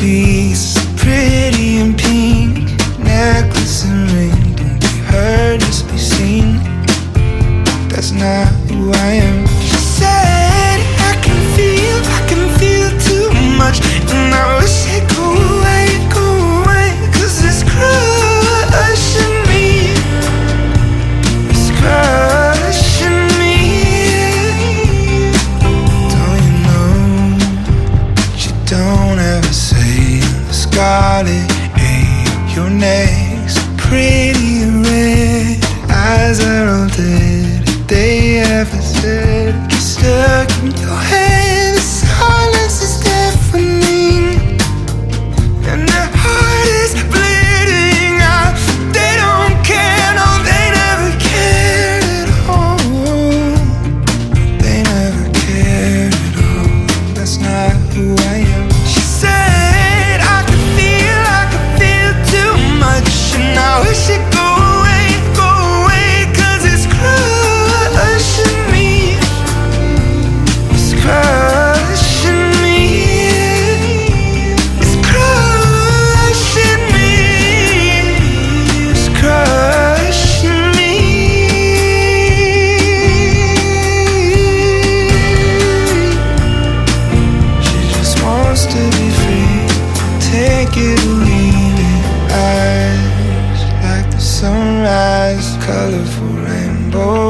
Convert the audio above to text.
piece, pretty and pink necklace and ring. Don't be hurt. darling, ain't your next pretty red eyes are all dead. They ever said, kissed her. Herculean eyes, like the sunrise, colorful rainbow.